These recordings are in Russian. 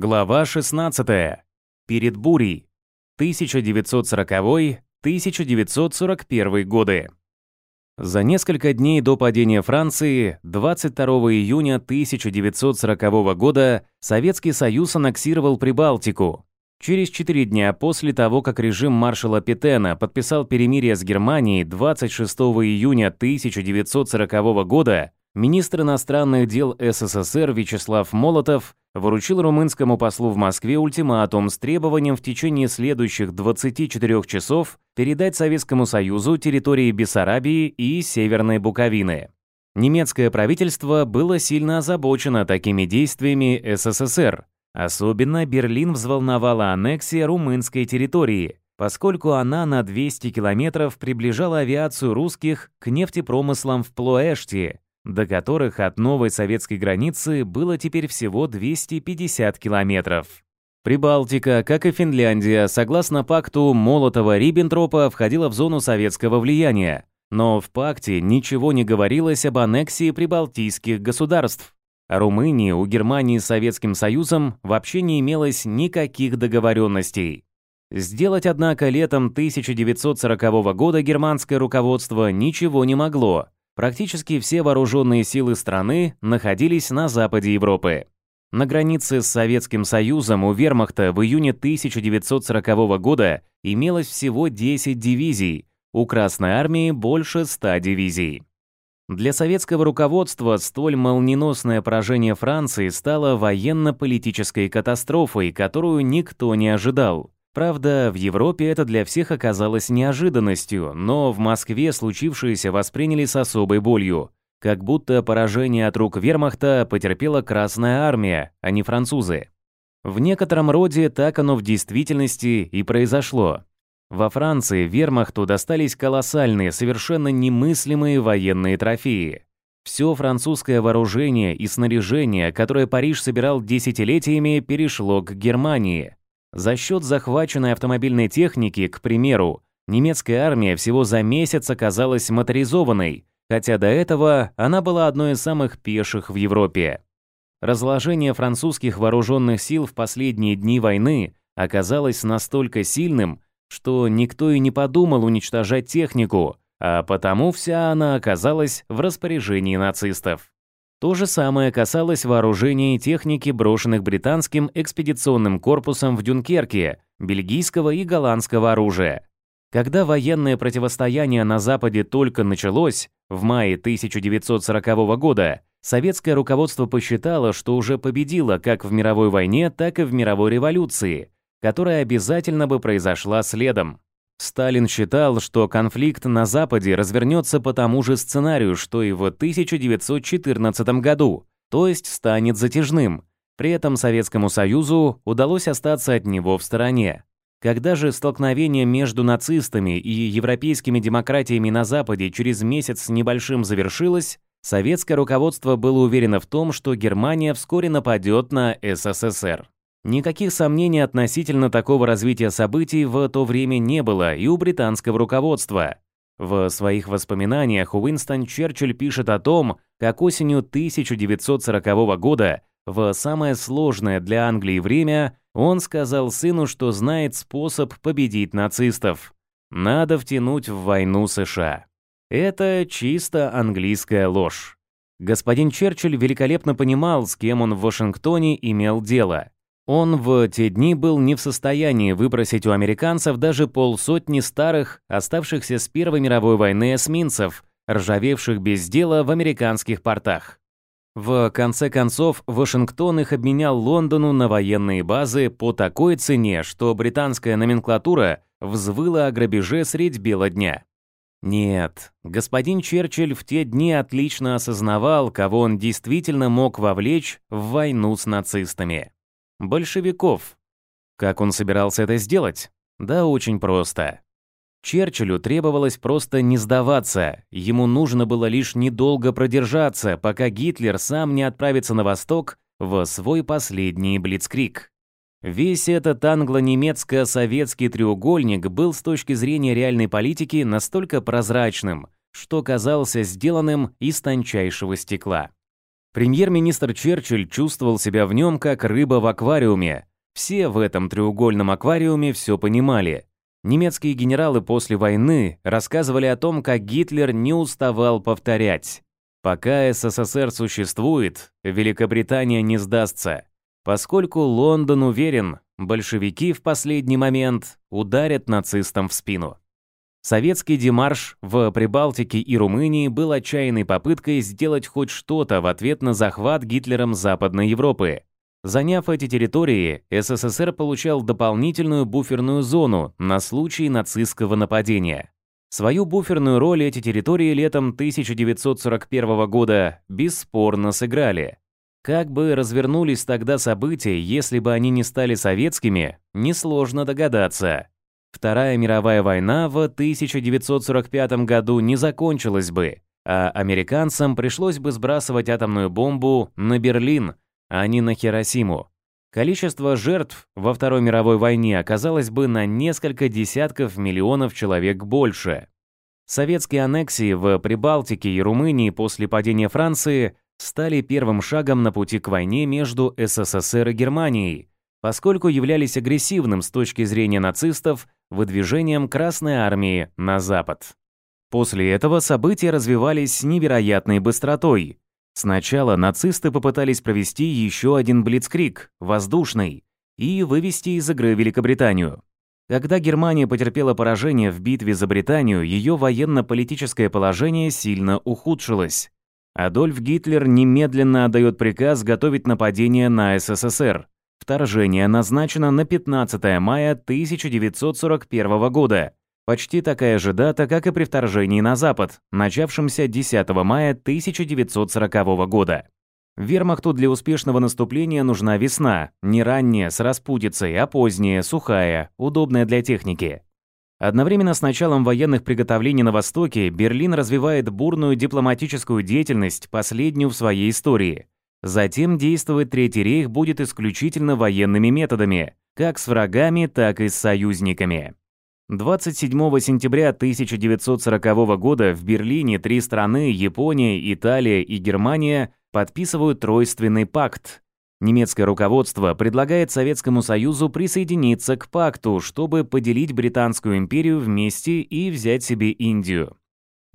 Глава 16. Перед бурей. 1940-1941 годы. За несколько дней до падения Франции, 22 июня 1940 года, Советский Союз аннексировал Прибалтику. Через четыре дня после того, как режим маршала Петена подписал перемирие с Германией 26 июня 1940 года, министр иностранных дел СССР Вячеслав Молотов Вручил румынскому послу в Москве ультиматум с требованием в течение следующих 24 часов передать Советскому Союзу территории Бессарабии и Северной Буковины. Немецкое правительство было сильно озабочено такими действиями СССР. Особенно Берлин взволновала аннексия румынской территории, поскольку она на 200 километров приближала авиацию русских к нефтепромыслам в Плоэште, до которых от новой советской границы было теперь всего 250 километров. Прибалтика, как и Финляндия, согласно пакту Молотова-Риббентропа входила в зону советского влияния, но в пакте ничего не говорилось об аннексии прибалтийских государств. Румынии у Германии с Советским Союзом вообще не имелось никаких договоренностей. Сделать, однако, летом 1940 года германское руководство ничего не могло, Практически все вооруженные силы страны находились на западе Европы. На границе с Советским Союзом у вермахта в июне 1940 года имелось всего 10 дивизий, у Красной армии больше 100 дивизий. Для советского руководства столь молниеносное поражение Франции стало военно-политической катастрофой, которую никто не ожидал. Правда, в Европе это для всех оказалось неожиданностью, но в Москве случившееся восприняли с особой болью. Как будто поражение от рук вермахта потерпела Красная Армия, а не французы. В некотором роде так оно в действительности и произошло. Во Франции вермахту достались колоссальные, совершенно немыслимые военные трофеи. Все французское вооружение и снаряжение, которое Париж собирал десятилетиями, перешло к Германии – за счет захваченной автомобильной техники, к примеру, немецкая армия всего за месяц оказалась моторизованной, хотя до этого она была одной из самых пеших в Европе. Разложение французских вооруженных сил в последние дни войны оказалось настолько сильным, что никто и не подумал уничтожать технику, а потому вся она оказалась в распоряжении нацистов. То же самое касалось вооружения и техники, брошенных британским экспедиционным корпусом в Дюнкерке, бельгийского и голландского оружия. Когда военное противостояние на Западе только началось, в мае 1940 года, советское руководство посчитало, что уже победило как в мировой войне, так и в мировой революции, которая обязательно бы произошла следом. Сталин считал, что конфликт на Западе развернется по тому же сценарию, что и в 1914 году, то есть станет затяжным. При этом Советскому Союзу удалось остаться от него в стороне. Когда же столкновение между нацистами и европейскими демократиями на Западе через месяц с небольшим завершилось, советское руководство было уверено в том, что Германия вскоре нападет на СССР. Никаких сомнений относительно такого развития событий в то время не было и у британского руководства. В своих воспоминаниях Уинстон Черчилль пишет о том, как осенью 1940 года, в самое сложное для Англии время, он сказал сыну, что знает способ победить нацистов. Надо втянуть в войну США. Это чисто английская ложь. Господин Черчилль великолепно понимал, с кем он в Вашингтоне имел дело. Он в те дни был не в состоянии выбросить у американцев даже полсотни старых, оставшихся с Первой мировой войны эсминцев, ржавевших без дела в американских портах. В конце концов, Вашингтон их обменял Лондону на военные базы по такой цене, что британская номенклатура взвыла о грабеже средь бела дня. Нет, господин Черчилль в те дни отлично осознавал, кого он действительно мог вовлечь в войну с нацистами большевиков. Как он собирался это сделать? Да очень просто. Черчиллю требовалось просто не сдаваться, ему нужно было лишь недолго продержаться, пока Гитлер сам не отправится на восток в свой последний блицкриг. Весь этот англо-немецко-советский треугольник был с точки зрения реальной политики настолько прозрачным, что казался сделанным из тончайшего стекла. Премьер-министр Черчилль чувствовал себя в нем как рыба в аквариуме. Все в этом треугольном аквариуме все понимали. Немецкие генералы после войны рассказывали о том, как Гитлер не уставал повторять. Пока СССР существует, Великобритания не сдастся. Поскольку Лондон уверен, большевики в последний момент ударят нацистам в спину. Советский демарш в Прибалтике и Румынии был отчаянной попыткой сделать хоть что-то в ответ на захват Гитлером Западной Европы. Заняв эти территории, СССР получал дополнительную буферную зону на случай нацистского нападения. Свою буферную роль эти территории летом 1941 года бесспорно сыграли. Как бы развернулись тогда события, если бы они не стали советскими, несложно догадаться. Вторая мировая война в 1945 году не закончилась бы, а американцам пришлось бы сбрасывать атомную бомбу на Берлин, а не на Хиросиму. Количество жертв во Второй мировой войне оказалось бы на несколько десятков миллионов человек больше. Советские аннексии в Прибалтике и Румынии после падения Франции стали первым шагом на пути к войне между СССР и Германией, поскольку являлись агрессивным с точки зрения нацистов выдвижением Красной Армии на запад. После этого события развивались с невероятной быстротой. Сначала нацисты попытались провести еще один блицкрик, воздушный, и вывести из игры Великобританию. Когда Германия потерпела поражение в битве за Британию, ее военно-политическое положение сильно ухудшилось. Адольф Гитлер немедленно отдает приказ готовить нападение на СССР. Вторжение назначено на 15 мая 1941 года, почти такая же дата, как и при вторжении на Запад, начавшемся 10 мая 1940 года. Вермахту для успешного наступления нужна весна, не ранняя, с распутицей, а поздняя, сухая, удобная для техники. Одновременно с началом военных приготовлений на Востоке Берлин развивает бурную дипломатическую деятельность, последнюю в своей истории – Затем действовать Третий рейх будет исключительно военными методами, как с врагами, так и с союзниками. 27 сентября 1940 года в Берлине три страны, Япония, Италия и Германия, подписывают Тройственный пакт. Немецкое руководство предлагает Советскому Союзу присоединиться к пакту, чтобы поделить Британскую империю вместе и взять себе Индию.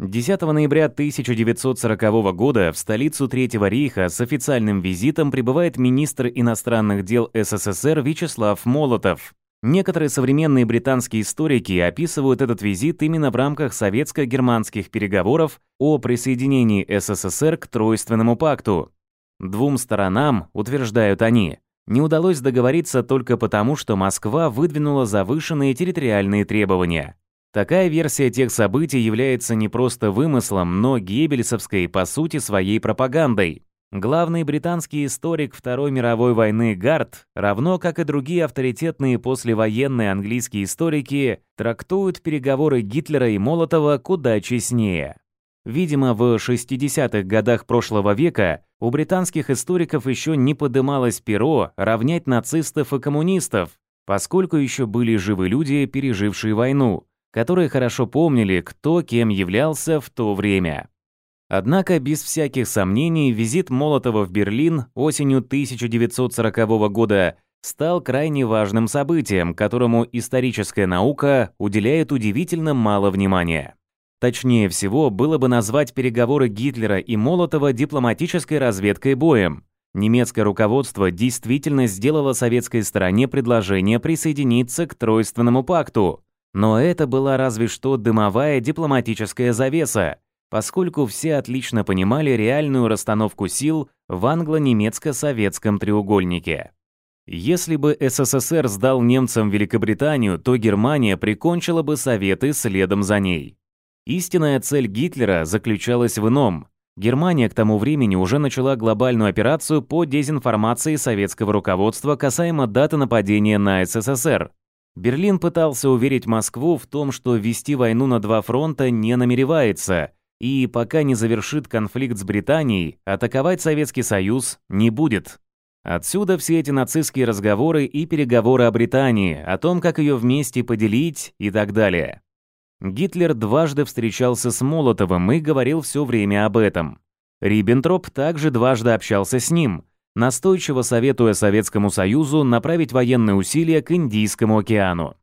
10 ноября 1940 года в столицу Третьего рейха с официальным визитом прибывает министр иностранных дел СССР Вячеслав Молотов. Некоторые современные британские историки описывают этот визит именно в рамках советско-германских переговоров о присоединении СССР к Тройственному пакту. Двум сторонам, утверждают они, не удалось договориться только потому, что Москва выдвинула завышенные территориальные требования. Такая версия тех событий является не просто вымыслом, но Геббельсовской, по сути, своей пропагандой. Главный британский историк Второй мировой войны Гарт, равно как и другие авторитетные послевоенные английские историки, трактуют переговоры Гитлера и Молотова куда честнее. Видимо, в 60-х годах прошлого века у британских историков еще не подымалось перо равнять нацистов и коммунистов, поскольку еще были живы люди, пережившие войну, которые хорошо помнили, кто кем являлся в то время. Однако, без всяких сомнений, визит Молотова в Берлин осенью 1940 года стал крайне важным событием, которому историческая наука уделяет удивительно мало внимания. Точнее всего, было бы назвать переговоры Гитлера и Молотова дипломатической разведкой боем. Немецкое руководство действительно сделало советской стороне предложение присоединиться к Тройственному пакту, но это была разве что дымовая дипломатическая завеса, поскольку все отлично понимали реальную расстановку сил в англо-немецко-советском треугольнике. Если бы СССР сдал немцам Великобританию, то Германия прикончила бы Советы следом за ней. Истинная цель Гитлера заключалась в ином. Германия к тому времени уже начала глобальную операцию по дезинформации советского руководства касаемо даты нападения на СССР, Берлин пытался уверить Москву в том, что вести войну на два фронта не намеревается, и пока не завершит конфликт с Британией, атаковать Советский Союз не будет. Отсюда все эти нацистские разговоры и переговоры о Британии, о том, как ее вместе поделить и так далее. Гитлер дважды встречался с Молотовым и говорил все время об этом. Риббентроп также дважды общался с ним – настойчиво советуя Советскому Союзу направить военные усилия к Индийскому океану.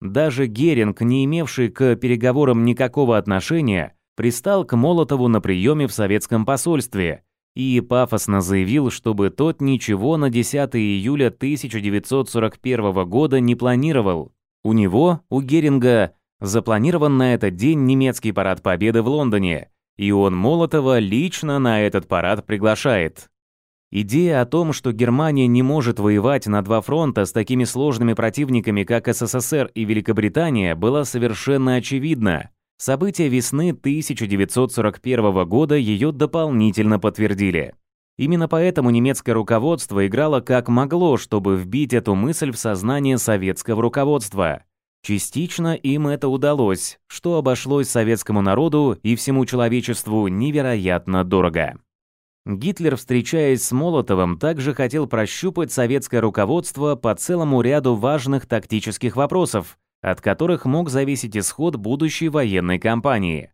Даже Геринг, не имевший к переговорам никакого отношения, пристал к Молотову на приеме в советском посольстве и пафосно заявил, чтобы тот ничего на 10 июля 1941 года не планировал. У него, у Геринга, запланирован на этот день немецкий парад Победы в Лондоне, и он Молотова лично на этот парад приглашает. Идея о том, что Германия не может воевать на два фронта с такими сложными противниками, как СССР и Великобритания, была совершенно очевидна. События весны 1941 года ее дополнительно подтвердили. Именно поэтому немецкое руководство играло как могло, чтобы вбить эту мысль в сознание советского руководства. Частично им это удалось, что обошлось советскому народу и всему человечеству невероятно дорого. Гитлер, встречаясь с Молотовым, также хотел прощупать советское руководство по целому ряду важных тактических вопросов, от которых мог зависеть исход будущей военной кампании.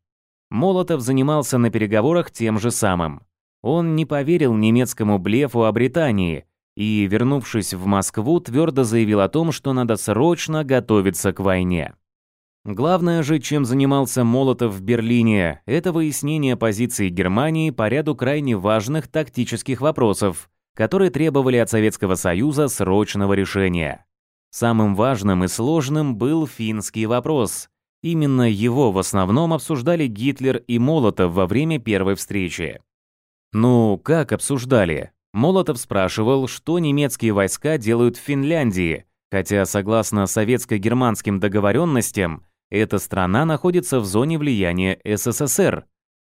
Молотов занимался на переговорах тем же самым. Он не поверил немецкому блефу о Британии и, вернувшись в Москву, твердо заявил о том, что надо срочно готовиться к войне. Главное же, чем занимался Молотов в Берлине, это выяснение позиции Германии по ряду крайне важных тактических вопросов, которые требовали от Советского Союза срочного решения. Самым важным и сложным был финский вопрос. Именно его в основном обсуждали Гитлер и Молотов во время первой встречи. Ну, как обсуждали? Молотов спрашивал, что немецкие войска делают в Финляндии, хотя, согласно советско-германским договоренностям, эта страна находится в зоне влияния СССР,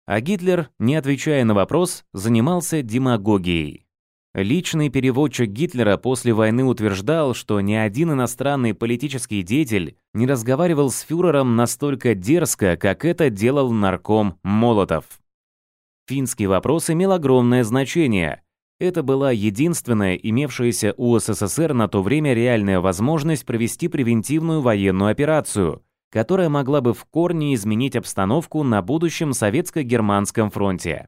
а Гитлер, не отвечая на вопрос, занимался демагогией. Личный переводчик Гитлера после войны утверждал, что ни один иностранный политический деятель не разговаривал с фюрером настолько дерзко, как это делал нарком Молотов. Финский вопрос имел огромное значение. Это была единственная имевшаяся у СССР на то время реальная возможность провести превентивную военную операцию, которая могла бы в корне изменить обстановку на будущем советско-германском фронте.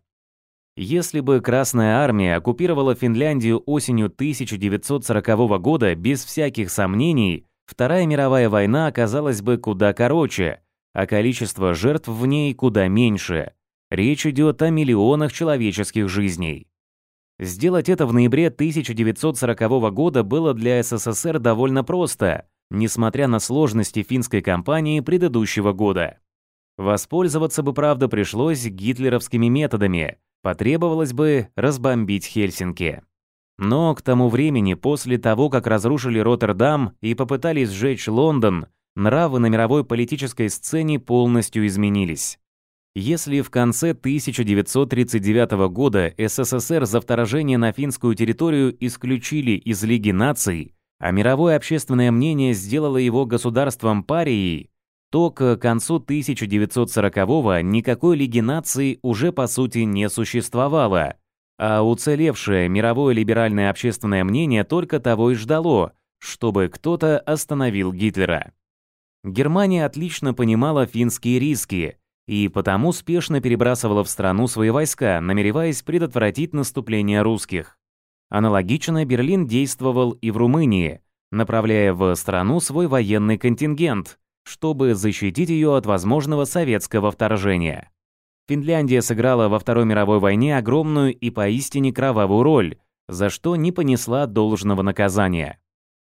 Если бы Красная Армия оккупировала Финляндию осенью 1940 года без всяких сомнений, Вторая мировая война оказалась бы куда короче, а количество жертв в ней куда меньше. Речь идет о миллионах человеческих жизней. Сделать это в ноябре 1940 года было для СССР довольно просто – несмотря на сложности финской кампании предыдущего года. Воспользоваться бы, правда, пришлось гитлеровскими методами, потребовалось бы разбомбить Хельсинки. Но к тому времени, после того, как разрушили Роттердам и попытались сжечь Лондон, нравы на мировой политической сцене полностью изменились. Если в конце 1939 года СССР за вторжение на финскую территорию исключили из Лиги наций, а мировое общественное мнение сделало его государством парией, то к концу 1940-го никакой Лиги наций уже по сути не существовало, а уцелевшее мировое либеральное общественное мнение только того и ждало, чтобы кто-то остановил Гитлера. Германия отлично понимала финские риски и потому спешно перебрасывала в страну свои войска, намереваясь предотвратить наступление русских. Аналогично Берлин действовал и в Румынии, направляя в страну свой военный контингент, чтобы защитить ее от возможного советского вторжения. Финляндия сыграла во Второй мировой войне огромную и поистине кровавую роль, за что не понесла должного наказания.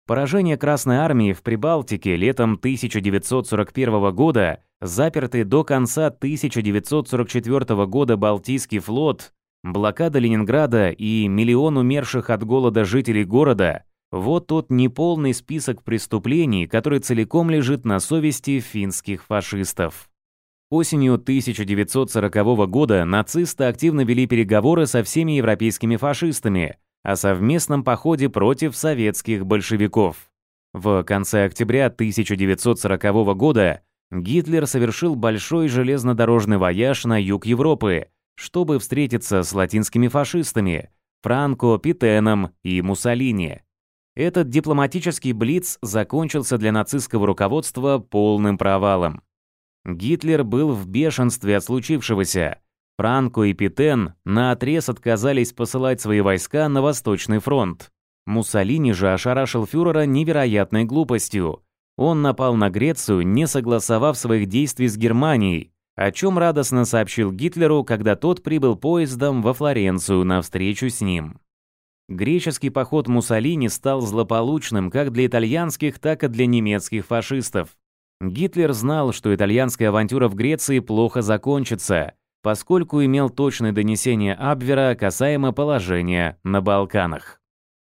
Поражение Красной Армии в Прибалтике летом 1941 года, запертый до конца 1944 года Балтийский флот Блокада Ленинграда и миллион умерших от голода жителей города – вот тот неполный список преступлений, который целиком лежит на совести финских фашистов. Осенью 1940 года нацисты активно вели переговоры со всеми европейскими фашистами о совместном походе против советских большевиков. В конце октября 1940 года Гитлер совершил большой железнодорожный вояж на юг Европы – чтобы встретиться с латинскими фашистами Франко, Питеном и Муссолини. Этот дипломатический блиц закончился для нацистского руководства полным провалом. Гитлер был в бешенстве от случившегося. Франко и Питен наотрез отказались посылать свои войска на Восточный фронт. Муссолини же ошарашил фюрера невероятной глупостью. Он напал на Грецию, не согласовав своих действий с Германией, о чем радостно сообщил Гитлеру, когда тот прибыл поездом во Флоренцию на встречу с ним. Греческий поход Муссолини стал злополучным как для итальянских, так и для немецких фашистов. Гитлер знал, что итальянская авантюра в Греции плохо закончится, поскольку имел точное донесение Абвера касаемо положения на Балканах.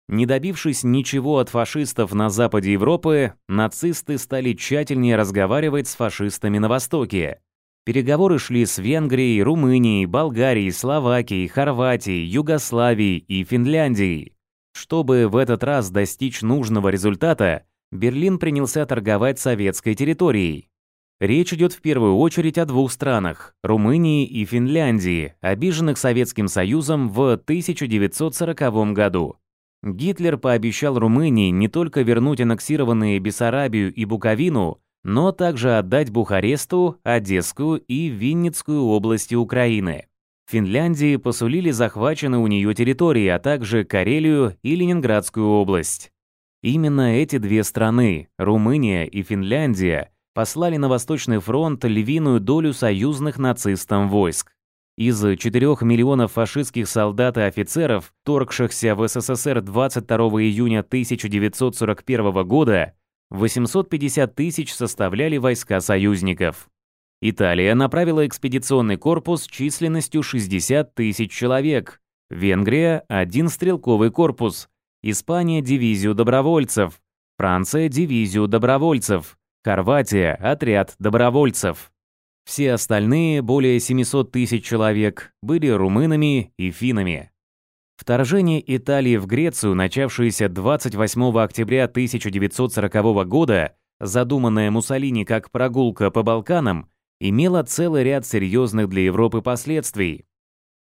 Не добившись ничего от фашистов на западе Европы, нацисты стали тщательнее разговаривать с фашистами на Востоке, Переговоры шли с Венгрией, Румынией, Болгарией, Словакией, Хорватией, Югославией и Финляндией. Чтобы в этот раз достичь нужного результата, Берлин принялся торговать советской территорией. Речь идет в первую очередь о двух странах – Румынии и Финляндии, обиженных Советским Союзом в 1940 году. Гитлер пообещал Румынии не только вернуть аннексированные Бессарабию и Буковину, но также отдать Бухаресту, Одесскую и Винницкую области Украины. Финляндии посулили захваченные у нее территории, а также Карелию и Ленинградскую область. Именно эти две страны, Румыния и Финляндия, послали на Восточный фронт львиную долю союзных нацистам войск. Из 4 миллионов фашистских солдат и офицеров, торгшихся в СССР 22 июня 1941 года, 850 тысяч составляли войска союзников. Италия направила экспедиционный корпус численностью 60 тысяч человек, Венгрия – один стрелковый корпус, Испания – дивизию добровольцев, Франция – дивизию добровольцев, Хорватия – отряд добровольцев. Все остальные, более 700 тысяч человек, были румынами и финами. Вторжение Италии в Грецию, начавшееся 28 октября 1940 года, задуманное Муссолини как прогулка по Балканам, имело целый ряд серьезных для Европы последствий.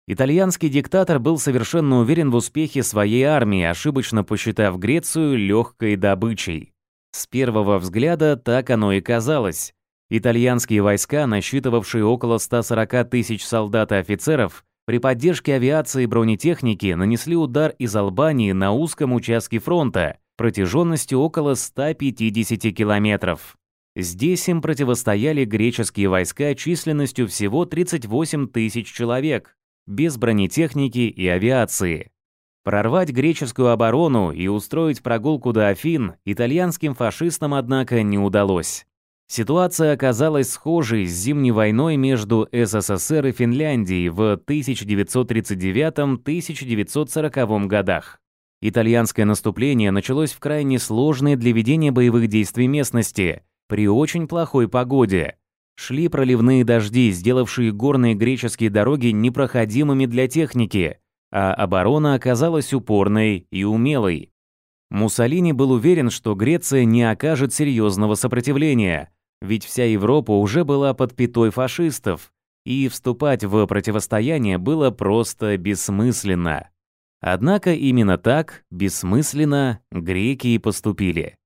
Итальянский диктатор был совершенно уверен в успехе своей армии, ошибочно посчитав Грецию легкой добычей. С первого взгляда так оно и казалось. Итальянские войска, насчитывавшие около 140 тысяч солдат и офицеров, при поддержке авиации и бронетехники нанесли удар из Албании на узком участке фронта протяженностью около 150 километров. Здесь им противостояли греческие войска численностью всего 38 тысяч человек, без бронетехники и авиации. Прорвать греческую оборону и устроить прогулку до Афин итальянским фашистам, однако, не удалось. Ситуация оказалась схожей с зимней войной между СССР и Финляндией в 1939-1940 годах. Итальянское наступление началось в крайне сложной для ведения боевых действий местности, при очень плохой погоде. Шли проливные дожди, сделавшие горные греческие дороги непроходимыми для техники, а оборона оказалась упорной и умелой. Муссолини был уверен, что Греция не окажет серьезного сопротивления – ведь вся Европа уже была под пятой фашистов, и вступать в противостояние было просто бессмысленно. Однако именно так, бессмысленно, греки и поступили.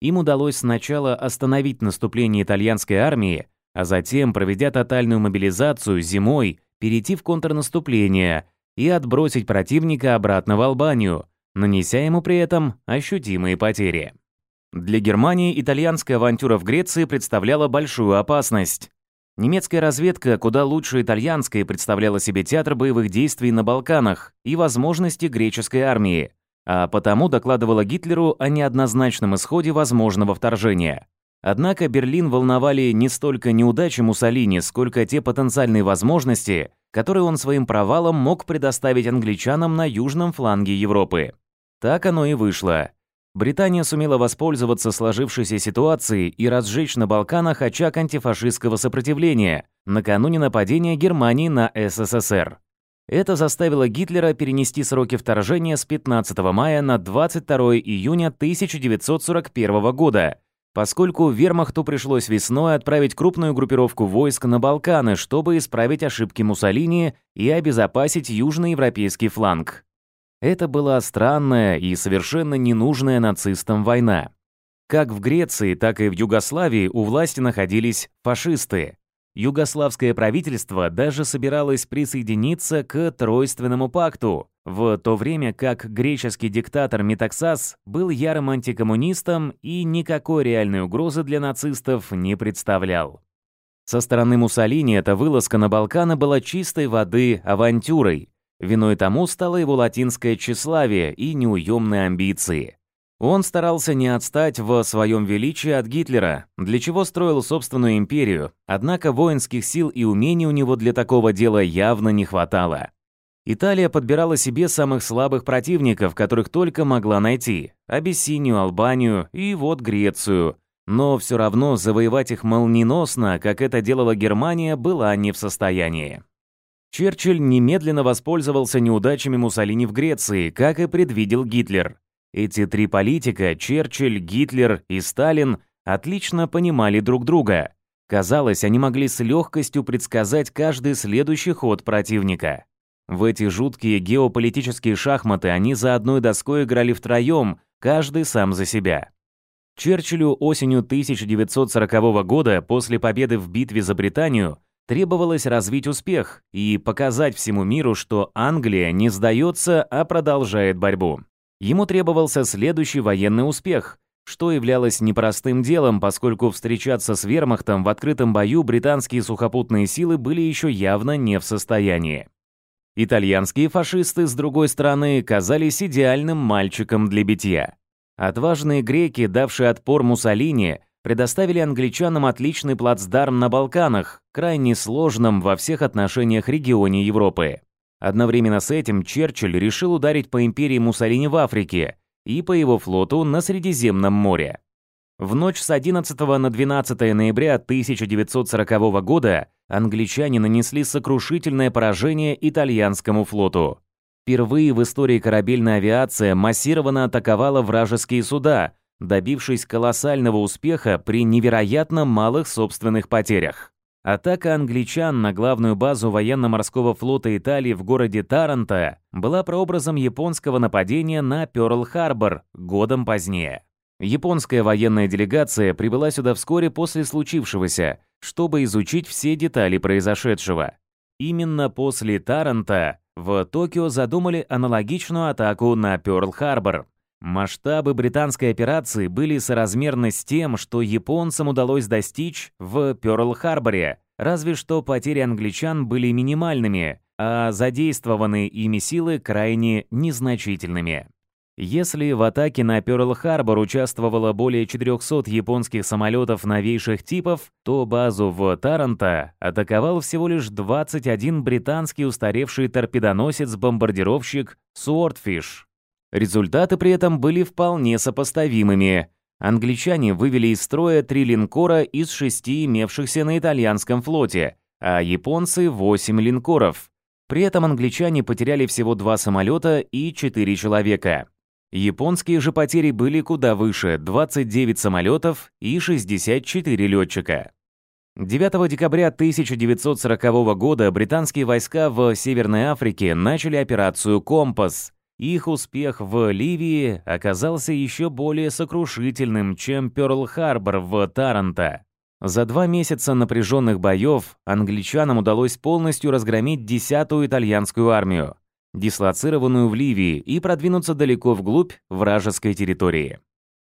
Им удалось сначала остановить наступление итальянской армии, а затем, проведя тотальную мобилизацию зимой, перейти в контрнаступление и отбросить противника обратно в Албанию, нанеся ему при этом ощутимые потери. Для Германии итальянская авантюра в Греции представляла большую опасность. Немецкая разведка куда лучше итальянской представляла себе театр боевых действий на Балканах и возможности греческой армии, а потому докладывала Гитлеру о неоднозначном исходе возможного вторжения. Однако Берлин волновали не столько неудачи Муссолини, сколько те потенциальные возможности, которые он своим провалом мог предоставить англичанам на южном фланге Европы. Так оно и вышло. Британия сумела воспользоваться сложившейся ситуацией и разжечь на Балканах очаг антифашистского сопротивления накануне нападения Германии на СССР. Это заставило Гитлера перенести сроки вторжения с 15 мая на 22 июня 1941 года, поскольку вермахту пришлось весной отправить крупную группировку войск на Балканы, чтобы исправить ошибки Муссолини и обезопасить южноевропейский фланг. Это была странная и совершенно ненужная нацистам война. Как в Греции, так и в Югославии у власти находились фашисты. Югославское правительство даже собиралось присоединиться к Тройственному пакту, в то время как греческий диктатор Метаксас был ярым антикоммунистом и никакой реальной угрозы для нацистов не представлял. Со стороны Муссолини эта вылазка на Балканы была чистой воды авантюрой, Виной тому стало его латинское тщеславие и неуемные амбиции. Он старался не отстать в своем величии от Гитлера, для чего строил собственную империю, однако воинских сил и умений у него для такого дела явно не хватало. Италия подбирала себе самых слабых противников, которых только могла найти – Абиссинию, Албанию и вот Грецию. Но все равно завоевать их молниеносно, как это делала Германия, была не в состоянии. Черчилль немедленно воспользовался неудачами Муссолини в Греции, как и предвидел Гитлер. Эти три политика, Черчилль, Гитлер и Сталин, отлично понимали друг друга. Казалось, они могли с легкостью предсказать каждый следующий ход противника. В эти жуткие геополитические шахматы они за одной доской играли втроем, каждый сам за себя. Черчиллю осенью 1940 года после победы в битве за Британию требовалось развить успех и показать всему миру, что Англия не сдается, а продолжает борьбу. Ему требовался следующий военный успех, что являлось непростым делом, поскольку встречаться с вермахтом в открытом бою британские сухопутные силы были еще явно не в состоянии. Итальянские фашисты, с другой стороны, казались идеальным мальчиком для битья. Отважные греки, давшие отпор Муссолини, предоставили англичанам отличный плацдарм на Балканах, крайне сложным во всех отношениях регионе Европы. Одновременно с этим Черчилль решил ударить по империи Муссолини в Африке и по его флоту на Средиземном море. В ночь с 11 на 12 ноября 1940 года англичане нанесли сокрушительное поражение итальянскому флоту. Впервые в истории корабельная авиация массированно атаковала вражеские суда – добившись колоссального успеха при невероятно малых собственных потерях. Атака англичан на главную базу военно-морского флота Италии в городе Таранто была прообразом японского нападения на Пёрл-Харбор годом позднее. Японская военная делегация прибыла сюда вскоре после случившегося, чтобы изучить все детали произошедшего. Именно после Таранта в Токио задумали аналогичную атаку на Пёрл-Харбор, Масштабы британской операции были соразмерны с тем, что японцам удалось достичь в Пёрл-Харборе, разве что потери англичан были минимальными, а задействованные ими силы крайне незначительными. Если в атаке на Пёрл-Харбор участвовало более 400 японских самолетов новейших типов, то базу в Таранто атаковал всего лишь 21 британский устаревший торпедоносец-бомбардировщик «Суортфиш», Результаты при этом были вполне сопоставимыми. Англичане вывели из строя три линкора из шести имевшихся на итальянском флоте, а японцы — восемь линкоров. При этом англичане потеряли всего два самолета и четыре человека. Японские же потери были куда выше – 29 самолетов и 64 летчика. 9 декабря 1940 года британские войска в Северной Африке начали операцию «Компас», их успех в Ливии оказался еще более сокрушительным, чем Пёрл-Харбор в Таранто. За два месяца напряженных боев англичанам удалось полностью разгромить 10-ю итальянскую армию, дислоцированную в Ливии, и продвинуться далеко вглубь вражеской территории.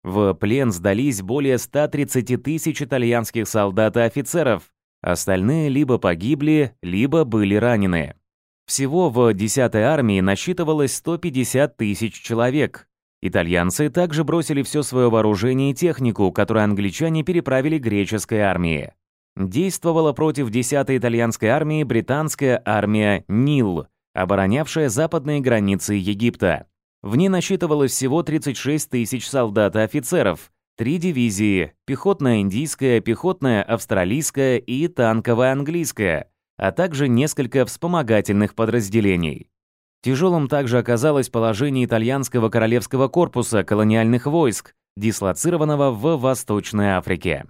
В плен сдались более 130 тысяч итальянских солдат и офицеров, остальные либо погибли, либо были ранены. Всего в 10-й армии насчитывалось 150 тысяч человек. Итальянцы также бросили все свое вооружение и технику, которую англичане переправили греческой армии. Действовала против 10-й итальянской армии британская армия «Нил», оборонявшая западные границы Египта. В ней насчитывалось всего 36 тысяч солдат и офицеров, три дивизии – пехотная индийская, пехотная австралийская и танковая английская – а также несколько вспомогательных подразделений. Тяжелым также оказалось положение итальянского королевского корпуса колониальных войск, дислоцированного в Восточной Африке.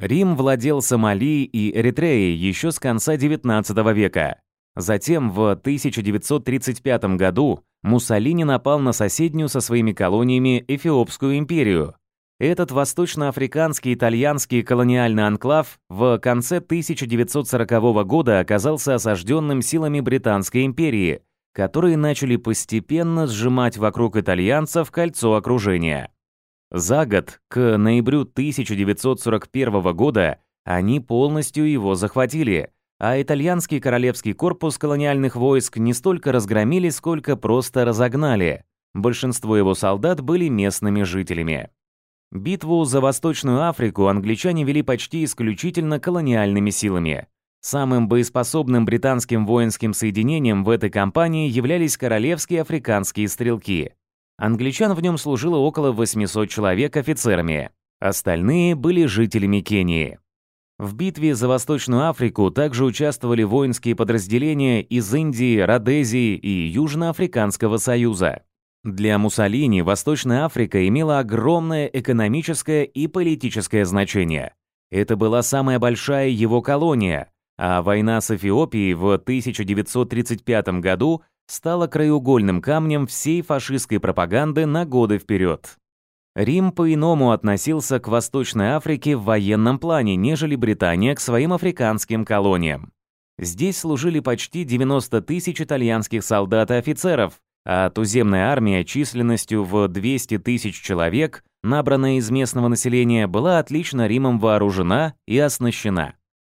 Рим владел Сомали и Эритреей еще с конца XIX века. Затем в 1935 году Муссолини напал на соседнюю со своими колониями Эфиопскую империю, этот восточноафриканский итальянский колониальный анклав в конце 1940 года оказался осажденным силами Британской империи, которые начали постепенно сжимать вокруг итальянцев кольцо окружения. За год, к ноябрю 1941 года, они полностью его захватили, а итальянский королевский корпус колониальных войск не столько разгромили, сколько просто разогнали. Большинство его солдат были местными жителями. Битву за Восточную Африку англичане вели почти исключительно колониальными силами. Самым боеспособным британским воинским соединением в этой кампании являлись королевские африканские стрелки. Англичан в нем служило около 800 человек офицерами. Остальные были жителями Кении. В битве за Восточную Африку также участвовали воинские подразделения из Индии, Родезии и Южноафриканского Союза. Для Муссолини Восточная Африка имела огромное экономическое и политическое значение. Это была самая большая его колония, а война с Эфиопией в 1935 году стала краеугольным камнем всей фашистской пропаганды на годы вперед. Рим по-иному относился к Восточной Африке в военном плане, нежели Британия к своим африканским колониям. Здесь служили почти 90 тысяч итальянских солдат и офицеров, а туземная армия численностью в 200 тысяч человек, набранная из местного населения, была отлично Римом вооружена и оснащена.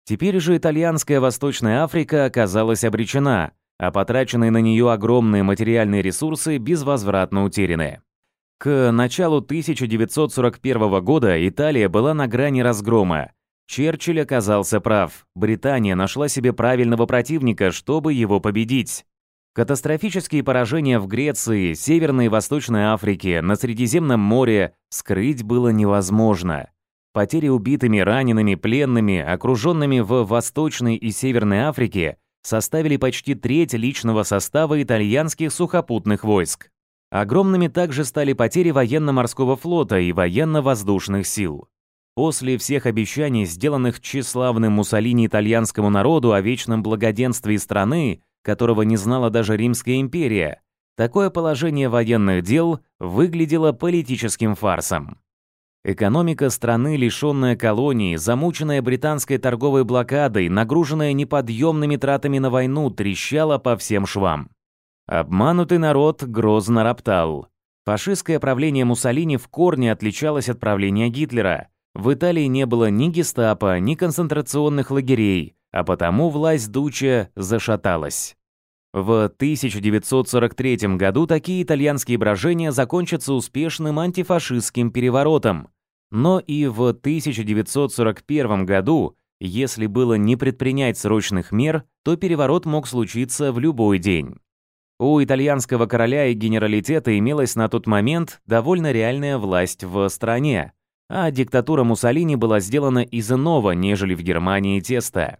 Теперь же итальянская Восточная Африка оказалась обречена, а потраченные на нее огромные материальные ресурсы безвозвратно утеряны. К началу 1941 года Италия была на грани разгрома. Черчилль оказался прав. Британия нашла себе правильного противника, чтобы его победить. Катастрофические поражения в Греции, Северной и Восточной Африке, на Средиземном море скрыть было невозможно. Потери убитыми, ранеными, пленными, окруженными в Восточной и Северной Африке составили почти треть личного состава итальянских сухопутных войск. Огромными также стали потери военно-морского флота и военно-воздушных сил. После всех обещаний, сделанных тщеславным Муссолини итальянскому народу о вечном благоденствии страны, которого не знала даже Римская империя, такое положение военных дел выглядело политическим фарсом. Экономика страны, лишенная колонии, замученная британской торговой блокадой, нагруженная неподъемными тратами на войну, трещала по всем швам. Обманутый народ грозно роптал. Фашистское правление Муссолини в корне отличалось от правления Гитлера. В Италии не было ни гестапо, ни концентрационных лагерей, а потому власть Дуче зашаталась. В 1943 году такие итальянские брожения закончатся успешным антифашистским переворотом. Но и в 1941 году, если было не предпринять срочных мер, то переворот мог случиться в любой день. У итальянского короля и генералитета имелась на тот момент довольно реальная власть в стране, а диктатура Муссолини была сделана из иного, нежели в Германии теста.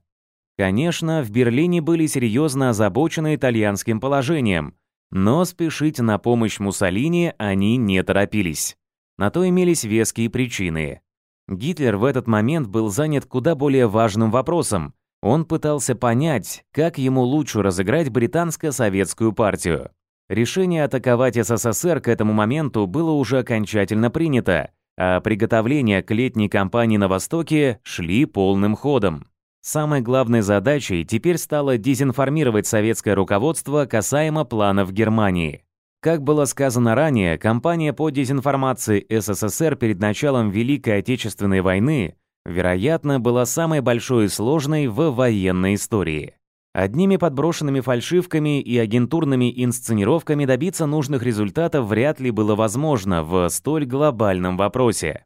Конечно, в Берлине были серьезно озабочены итальянским положением, но спешить на помощь Муссолини они не торопились. На то имелись веские причины. Гитлер в этот момент был занят куда более важным вопросом. Он пытался понять, как ему лучше разыграть британско-советскую партию. Решение атаковать СССР к этому моменту было уже окончательно принято, а приготовления к летней кампании на Востоке шли полным ходом. Самой главной задачей теперь стало дезинформировать советское руководство касаемо планов Германии. Как было сказано ранее, кампания по дезинформации СССР перед началом Великой Отечественной войны, вероятно, была самой большой и сложной в военной истории. Одними подброшенными фальшивками и агентурными инсценировками добиться нужных результатов вряд ли было возможно в столь глобальном вопросе.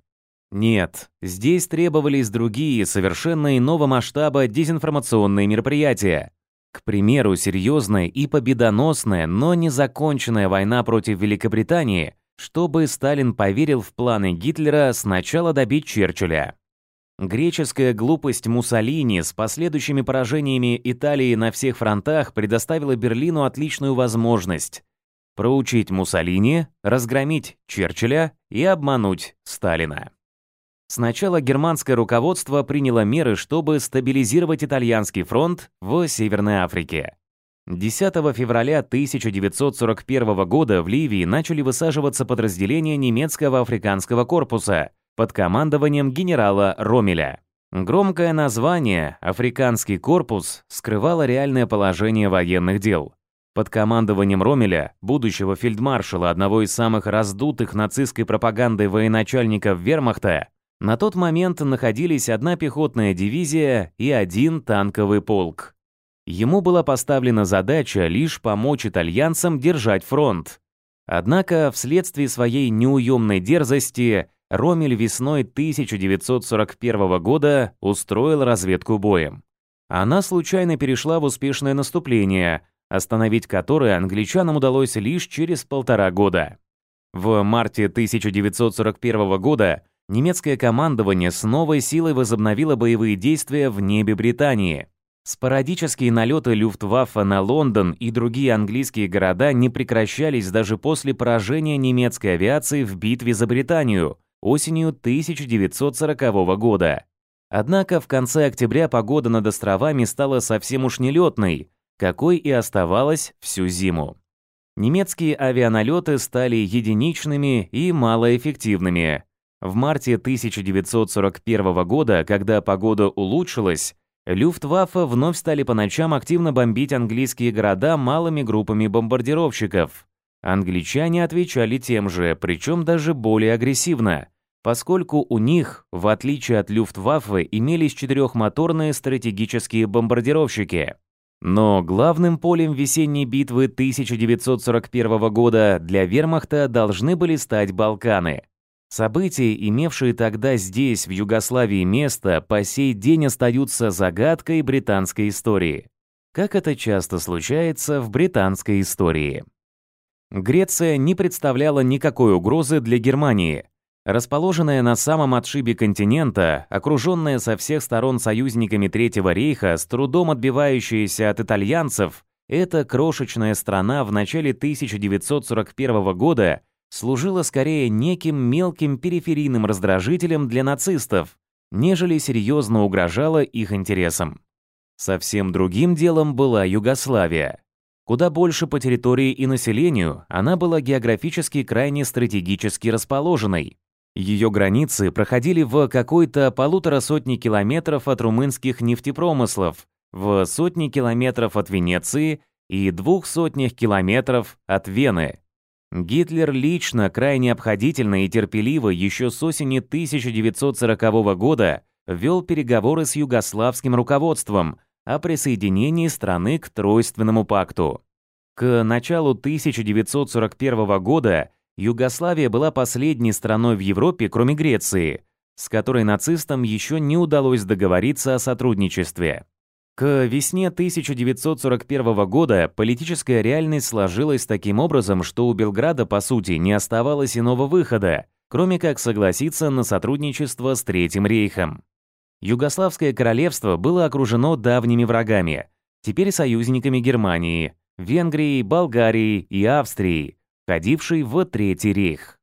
Нет, здесь требовались другие, совершенно иного масштаба дезинформационные мероприятия. К примеру, серьезная и победоносная, но незаконченная война против Великобритании, чтобы Сталин поверил в планы Гитлера сначала добить Черчилля. Греческая глупость Муссолини с последующими поражениями Италии на всех фронтах предоставила Берлину отличную возможность проучить Муссолини, разгромить Черчилля и обмануть Сталина. Сначала германское руководство приняло меры, чтобы стабилизировать итальянский фронт в Северной Африке. 10 февраля 1941 года в Ливии начали высаживаться подразделения немецкого африканского корпуса под командованием генерала Ромеля. Громкое название «Африканский корпус» скрывало реальное положение военных дел. Под командованием Ромеля, будущего фельдмаршала, одного из самых раздутых нацистской пропагандой военачальников вермахта, на тот момент находились одна пехотная дивизия и один танковый полк. Ему была поставлена задача лишь помочь итальянцам держать фронт. Однако, вследствие своей неуемной дерзости, Ромель весной 1941 года устроил разведку боем. Она случайно перешла в успешное наступление, остановить которое англичанам удалось лишь через полтора года. В марте 1941 года немецкое командование с новой силой возобновило боевые действия в небе Британии. Спорадические налеты Люфтваффе на Лондон и другие английские города не прекращались даже после поражения немецкой авиации в битве за Британию осенью 1940 года. Однако в конце октября погода над островами стала совсем уж нелетной, какой и оставалась всю зиму. Немецкие авианалеты стали единичными и малоэффективными. В марте 1941 года, когда погода улучшилась, Люфтваффе вновь стали по ночам активно бомбить английские города малыми группами бомбардировщиков. Англичане отвечали тем же, причем даже более агрессивно, поскольку у них, в отличие от Люфтваффе, имелись четырехмоторные стратегические бомбардировщики. Но главным полем весенней битвы 1941 года для вермахта должны были стать Балканы – События, имевшие тогда здесь, в Югославии, место, по сей день остаются загадкой британской истории. Как это часто случается в британской истории. Греция не представляла никакой угрозы для Германии. Расположенная на самом отшибе континента, окруженная со всех сторон союзниками Третьего рейха, с трудом отбивающаяся от итальянцев, эта крошечная страна в начале 1941 года – служила скорее неким мелким периферийным раздражителем для нацистов, нежели серьезно угрожала их интересам. Совсем другим делом была Югославия. Куда больше по территории и населению, она была географически крайне стратегически расположенной. Ее границы проходили в какой-то полутора сотни километров от румынских нефтепромыслов, в сотни километров от Венеции и двух сотнях километров от Вены. Гитлер лично крайне обходительно и терпеливо еще с осени 1940 года вел переговоры с югославским руководством о присоединении страны к Тройственному пакту. К началу 1941 года Югославия была последней страной в Европе, кроме Греции, с которой нацистам еще не удалось договориться о сотрудничестве. К весне 1941 года политическая реальность сложилась таким образом, что у Белграда, по сути, не оставалось иного выхода, кроме как согласиться на сотрудничество с Третьим рейхом. Югославское королевство было окружено давними врагами, теперь союзниками Германии, Венгрии, Болгарии и Австрии, входившей в Третий рейх.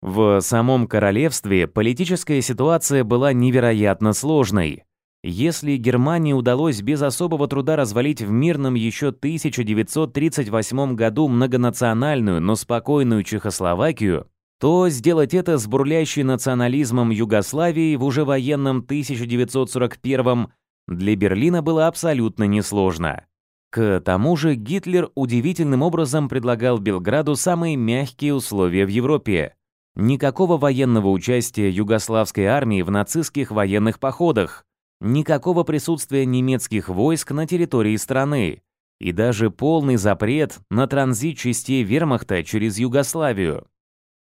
В самом королевстве политическая ситуация была невероятно сложной – если Германии удалось без особого труда развалить в мирном еще 1938 году многонациональную, но спокойную Чехословакию, то сделать это с бурлящей национализмом Югославии в уже военном 1941 для Берлина было абсолютно несложно. К тому же Гитлер удивительным образом предлагал Белграду самые мягкие условия в Европе. Никакого военного участия югославской армии в нацистских военных походах, никакого присутствия немецких войск на территории страны и даже полный запрет на транзит частей вермахта через Югославию.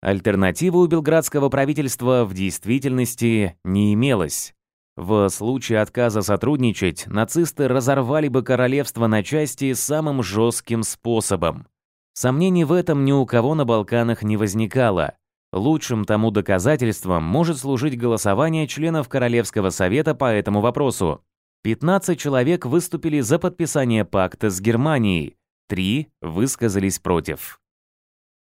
Альтернативы у белградского правительства в действительности не имелось. В случае отказа сотрудничать, нацисты разорвали бы королевство на части самым жестким способом. Сомнений в этом ни у кого на Балканах не возникало – Лучшим тому доказательством может служить голосование членов Королевского совета по этому вопросу. 15 человек выступили за подписание пакта с Германией, три высказались против.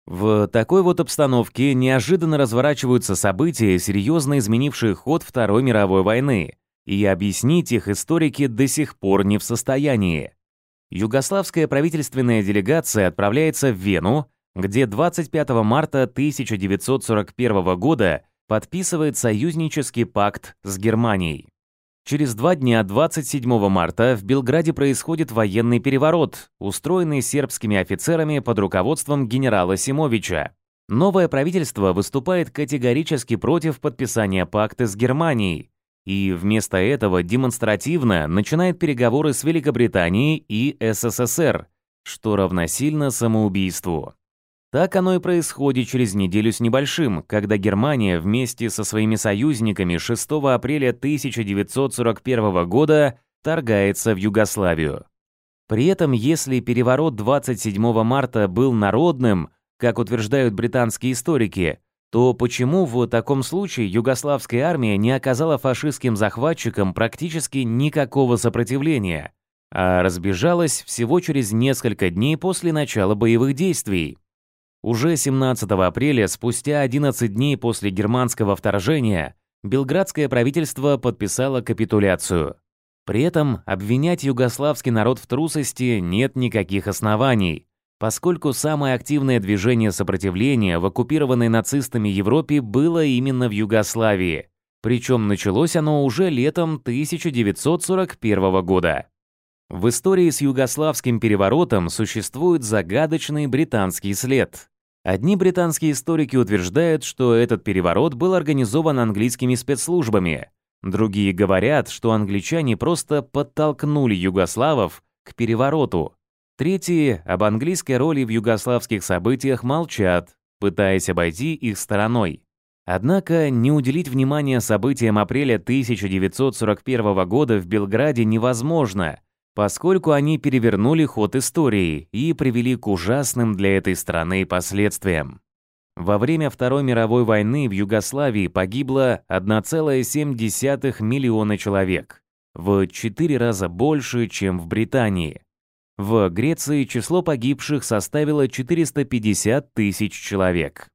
В такой вот обстановке неожиданно разворачиваются события, серьезно изменившие ход Второй мировой войны, и объяснить их историки до сих пор не в состоянии. Югославская правительственная делегация отправляется в Вену, где 25 марта 1941 года подписывает союзнический пакт с Германией. Через два дня, 27 марта, в Белграде происходит военный переворот, устроенный сербскими офицерами под руководством генерала Симовича. Новое правительство выступает категорически против подписания пакта с Германией и вместо этого демонстративно начинает переговоры с Великобританией и СССР, что равносильно самоубийству. Так оно и происходит через неделю с небольшим, когда Германия вместе со своими союзниками 6 апреля 1941 года торгается в Югославию. При этом, если переворот 27 марта был народным, как утверждают британские историки, то почему в таком случае югославская армия не оказала фашистским захватчикам практически никакого сопротивления, а разбежалась всего через несколько дней после начала боевых действий? Уже 17 апреля, спустя 11 дней после германского вторжения, белградское правительство подписало капитуляцию. При этом обвинять югославский народ в трусости нет никаких оснований, поскольку самое активное движение сопротивления в оккупированной нацистами Европе было именно в Югославии, причем началось оно уже летом 1941 года. В истории с югославским переворотом существует загадочный британский след, Одни британские историки утверждают, что этот переворот был организован английскими спецслужбами. Другие говорят, что англичане просто подтолкнули югославов к перевороту. Третьи об английской роли в югославских событиях молчат, пытаясь обойти их стороной. Однако не уделить внимание событиям апреля 1941 года в Белграде невозможно – поскольку они перевернули ход истории и привели к ужасным для этой страны последствиям. Во время Второй мировой войны в Югославии погибло 1,7 миллиона человек, в 4 раза больше, чем в Британии. В Греции число погибших составило 450 тысяч человек.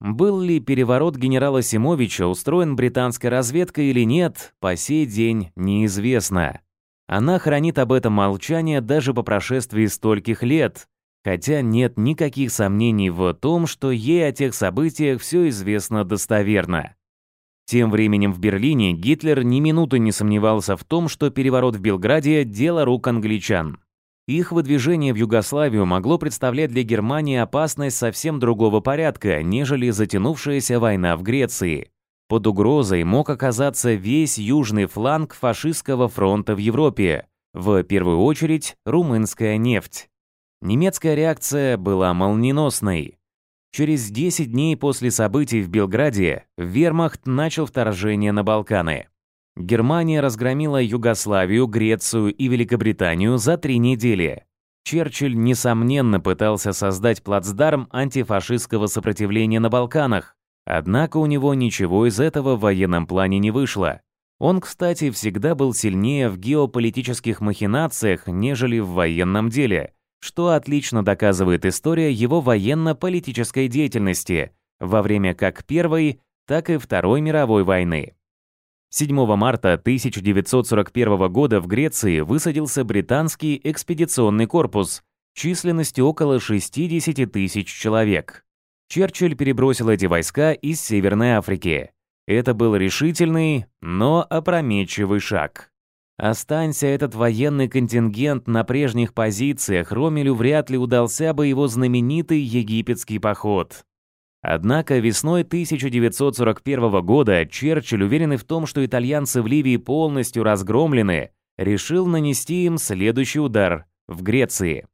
Был ли переворот генерала Симовича устроен британской разведкой или нет, по сей день неизвестно. Она хранит об этом молчание даже по прошествии стольких лет, хотя нет никаких сомнений в том, что ей о тех событиях все известно достоверно. Тем временем в Берлине Гитлер ни минуты не сомневался в том, что переворот в Белграде – дело рук англичан. Их выдвижение в Югославию могло представлять для Германии опасность совсем другого порядка, нежели затянувшаяся война в Греции. Под угрозой мог оказаться весь южный фланг фашистского фронта в Европе, в первую очередь румынская нефть. Немецкая реакция была молниеносной. Через 10 дней после событий в Белграде вермахт начал вторжение на Балканы. Германия разгромила Югославию, Грецию и Великобританию за три недели. Черчилль, несомненно, пытался создать плацдарм антифашистского сопротивления на Балканах, Однако у него ничего из этого в военном плане не вышло. Он, кстати, всегда был сильнее в геополитических махинациях, нежели в военном деле, что отлично доказывает история его военно-политической деятельности во время как Первой, так и Второй мировой войны. 7 марта 1941 года в Греции высадился британский экспедиционный корпус численностью около 60 тысяч человек. Черчилль перебросил эти войска из Северной Африки. Это был решительный, но опрометчивый шаг. Останься этот военный контингент на прежних позициях, Ромелю вряд ли удался бы его знаменитый египетский поход. Однако весной 1941 года Черчилль, уверенный в том, что итальянцы в Ливии полностью разгромлены, решил нанести им следующий удар в Греции.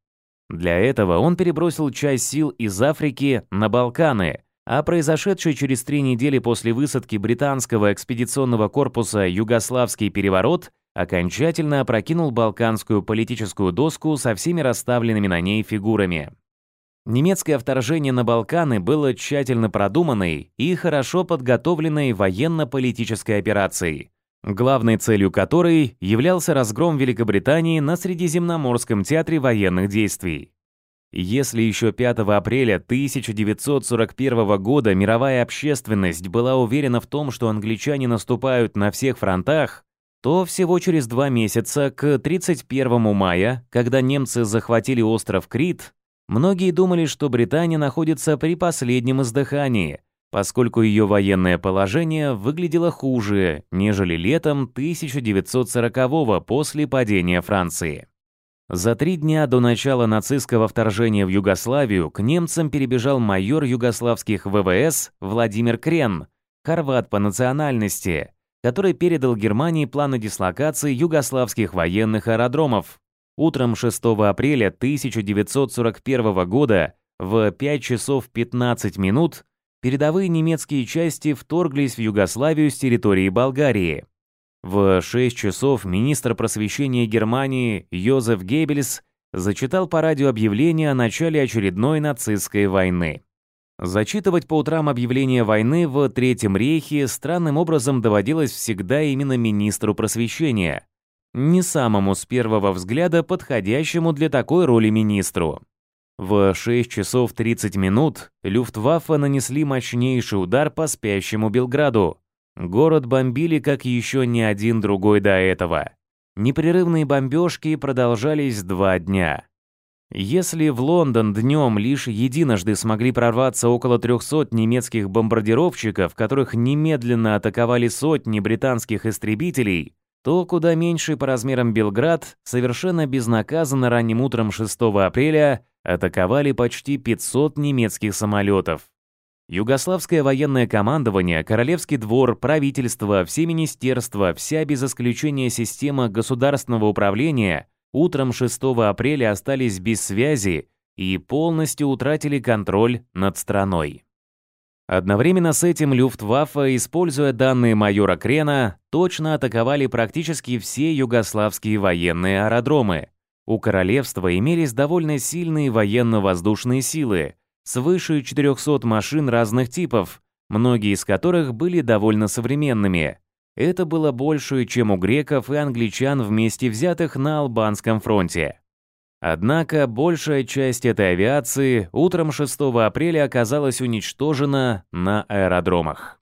Для этого он перебросил часть сил из Африки на Балканы, а произошедший через три недели после высадки британского экспедиционного корпуса «Югославский переворот» окончательно опрокинул балканскую политическую доску со всеми расставленными на ней фигурами. Немецкое вторжение на Балканы было тщательно продуманной и хорошо подготовленной военно-политической операцией – главной целью которой являлся разгром Великобритании на Средиземноморском театре военных действий. Если еще 5 апреля 1941 года мировая общественность была уверена в том, что англичане наступают на всех фронтах, то всего через два месяца, к 31 мая, когда немцы захватили остров Крит, многие думали, что Британия находится при последнем издыхании – поскольку ее военное положение выглядело хуже, нежели летом 1940-го после падения Франции. За три дня до начала нацистского вторжения в Югославию к немцам перебежал майор югославских ВВС Владимир Крен, хорват по национальности, который передал Германии планы дислокации югославских военных аэродромов. Утром 6 апреля 1941 года в 5 часов 15 минут передовые немецкие части вторглись в Югославию с территории Болгарии. В 6 часов министр просвещения Германии Йозеф Геббельс зачитал по радио объявление о начале очередной нацистской войны. Зачитывать по утрам объявление войны в Третьем рейхе странным образом доводилось всегда именно министру просвещения, не самому с первого взгляда подходящему для такой роли министру. В 6 часов 30 минут Люфтваффе нанесли мощнейший удар по спящему Белграду. Город бомбили, как еще ни один другой до этого. Непрерывные бомбежки продолжались два дня. Если в Лондон днем лишь единожды смогли прорваться около 300 немецких бомбардировщиков, которых немедленно атаковали сотни британских истребителей, то куда меньший по размерам Белград совершенно безнаказанно ранним утром 6 апреля атаковали почти 500 немецких самолетов. Югославское военное командование, Королевский двор, правительство, все министерства, вся без исключения система государственного управления утром 6 апреля остались без связи и полностью утратили контроль над страной. Одновременно с этим Люфтваффе, используя данные майора Крена, точно атаковали практически все югославские военные аэродромы, у королевства имелись довольно сильные военно-воздушные силы, свыше 400 машин разных типов, многие из которых были довольно современными. Это было больше, чем у греков и англичан вместе взятых на Албанском фронте. Однако большая часть этой авиации утром 6 апреля оказалась уничтожена на аэродромах.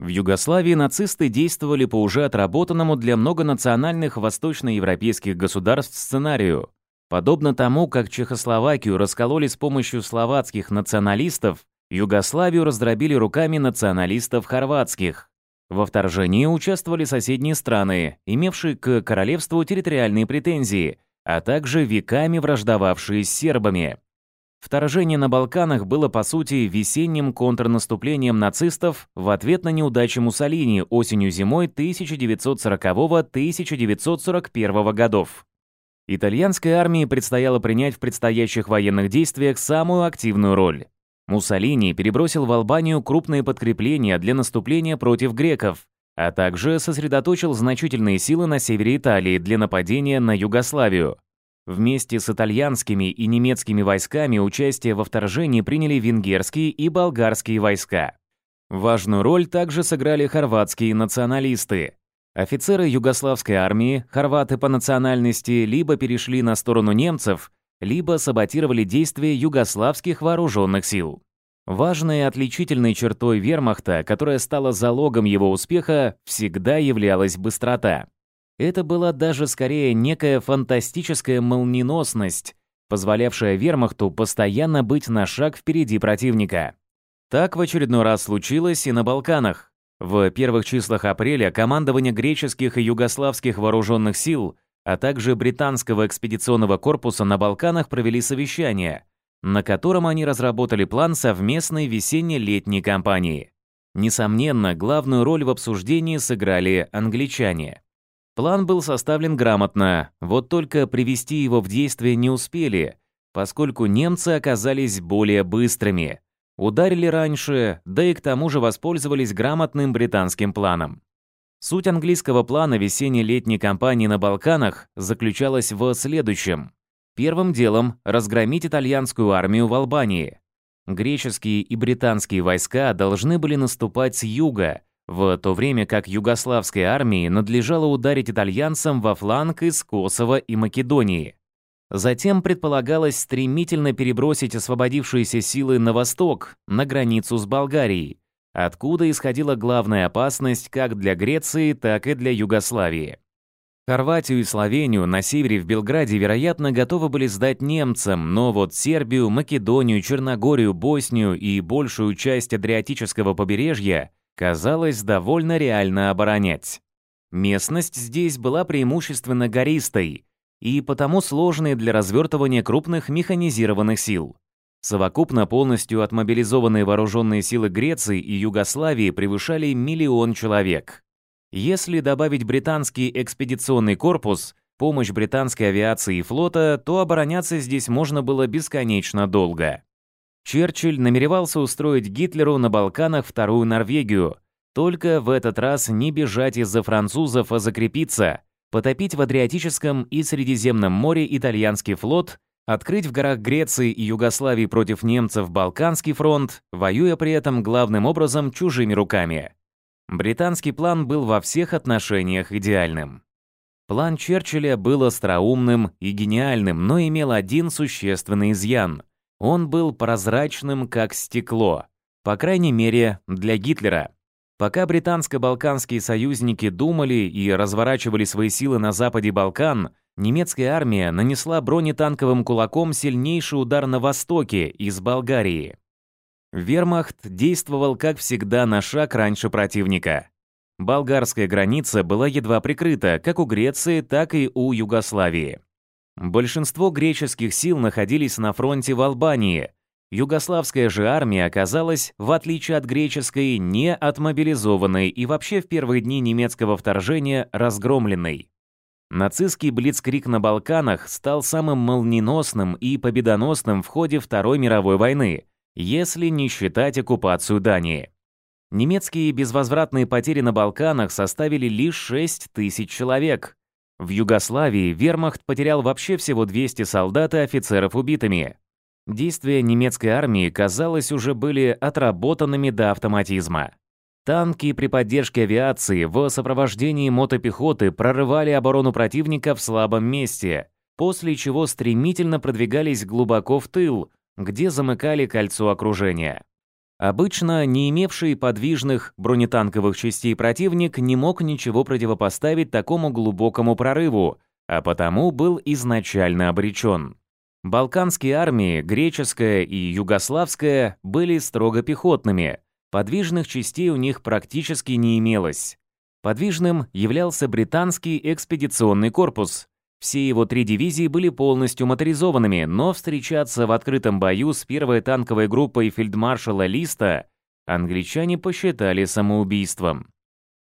В Югославии нацисты действовали по уже отработанному для многонациональных восточноевропейских государств сценарию. Подобно тому, как Чехословакию раскололи с помощью словацких националистов, Югославию раздробили руками националистов хорватских. Во вторжении участвовали соседние страны, имевшие к королевству территориальные претензии, а также веками враждовавшие с сербами. Вторжение на Балканах было, по сути, весенним контрнаступлением нацистов в ответ на неудачи Муссолини осенью-зимой 1940-1941 годов. Итальянской армии предстояло принять в предстоящих военных действиях самую активную роль. Муссолини перебросил в Албанию крупные подкрепления для наступления против греков, а также сосредоточил значительные силы на севере Италии для нападения на Югославию. Вместе с итальянскими и немецкими войсками участие во вторжении приняли венгерские и болгарские войска. Важную роль также сыграли хорватские националисты. Офицеры югославской армии, хорваты по национальности, либо перешли на сторону немцев, либо саботировали действия югославских вооруженных сил. Важной отличительной чертой вермахта, которая стала залогом его успеха, всегда являлась быстрота. Это была даже скорее некая фантастическая молниеносность, позволявшая вермахту постоянно быть на шаг впереди противника. Так в очередной раз случилось и на Балканах. В первых числах апреля командование греческих и югославских вооруженных сил, а также британского экспедиционного корпуса на Балканах провели совещание, на котором они разработали план совместной весенне-летней кампании. Несомненно, главную роль в обсуждении сыграли англичане. План был составлен грамотно, вот только привести его в действие не успели, поскольку немцы оказались более быстрыми. Ударили раньше, да и к тому же воспользовались грамотным британским планом. Суть английского плана весенне-летней кампании на Балканах заключалась в следующем. Первым делом разгромить итальянскую армию в Албании. Греческие и британские войска должны были наступать с юга – в то время как югославской армии надлежало ударить итальянцам во фланг из Косово и Македонии. Затем предполагалось стремительно перебросить освободившиеся силы на восток, на границу с Болгарией, откуда исходила главная опасность как для Греции, так и для Югославии. Хорватию и Словению на севере в Белграде, вероятно, готовы были сдать немцам, но вот Сербию, Македонию, Черногорию, Боснию и большую часть Адриатического побережья казалось довольно реально оборонять. Местность здесь была преимущественно гористой и потому сложной для развертывания крупных механизированных сил. Совокупно полностью отмобилизованные вооруженные силы Греции и Югославии превышали миллион человек. Если добавить британский экспедиционный корпус, помощь британской авиации и флота, то обороняться здесь можно было бесконечно долго. Черчилль намеревался устроить Гитлеру на Балканах вторую Норвегию, только в этот раз не бежать из-за французов, а закрепиться, потопить в Адриатическом и Средиземном море итальянский флот, открыть в горах Греции и Югославии против немцев Балканский фронт, воюя при этом главным образом чужими руками. Британский план был во всех отношениях идеальным. План Черчилля был остроумным и гениальным, но имел один существенный изъян. Он был прозрачным, как стекло, по крайней мере, для Гитлера. Пока британско-балканские союзники думали и разворачивали свои силы на западе Балкан, немецкая армия нанесла бронетанковым кулаком сильнейший удар на востоке из Болгарии. Вермахт действовал, как всегда, на шаг раньше противника. Болгарская граница была едва прикрыта как у Греции, так и у Югославии. Большинство греческих сил находились на фронте в Албании. Югославская же армия оказалась, в отличие от греческой, не отмобилизованной и вообще в первые дни немецкого вторжения разгромленной. Нацистский блицкрик на Балканах стал самым молниеносным и победоносным в ходе Второй мировой войны, если не считать оккупацию Дании. Немецкие безвозвратные потери на Балканах составили лишь 6 тысяч человек, в Югославии вермахт потерял вообще всего 200 солдат и офицеров убитыми. Действия немецкой армии, казалось, уже были отработанными до автоматизма. Танки при поддержке авиации в сопровождении мотопехоты прорывали оборону противника в слабом месте, после чего стремительно продвигались глубоко в тыл, где замыкали кольцо окружения. Обычно не имевший подвижных бронетанковых частей противник не мог ничего противопоставить такому глубокому прорыву, а потому был изначально обречен. Балканские армии, греческая и югославская, были строго пехотными, подвижных частей у них практически не имелось. Подвижным являлся британский экспедиционный корпус, все его три дивизии были полностью моторизованными, но встречаться в открытом бою с первой танковой группой фельдмаршала Листа англичане посчитали самоубийством.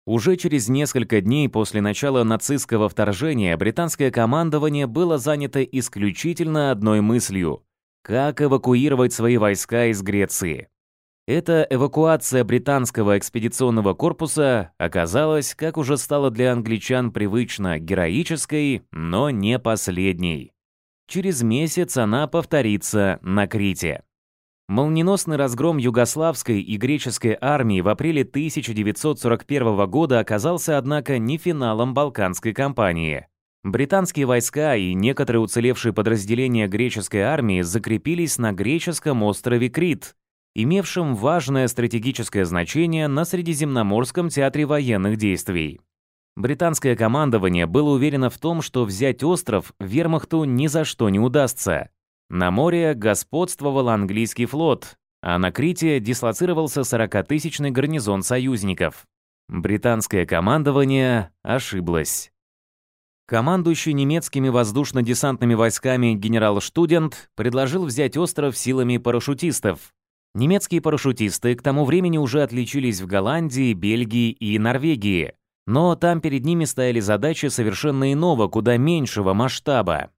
Уже через несколько дней после начала нацистского вторжения британское командование было занято исключительно одной мыслью – как эвакуировать свои войска из Греции. Эта эвакуация британского экспедиционного корпуса оказалась, как уже стало для англичан привычно, героической, но не последней. Через месяц она повторится на Крите. Молниеносный разгром югославской и греческой армии в апреле 1941 года оказался, однако, не финалом Балканской кампании. Британские войска и некоторые уцелевшие подразделения греческой армии закрепились на греческом острове Крит имевшим важное стратегическое значение на Средиземноморском театре военных действий. Британское командование было уверено в том, что взять остров вермахту ни за что не удастся. На море господствовал английский флот, а на Крите дислоцировался 40-тысячный гарнизон союзников. Британское командование ошиблось. Командующий немецкими воздушно-десантными войсками генерал Штудент предложил взять остров силами парашютистов, Немецкие парашютисты к тому времени уже отличились в Голландии, Бельгии и Норвегии, но там перед ними стояли задачи совершенно иного, куда меньшего масштаба.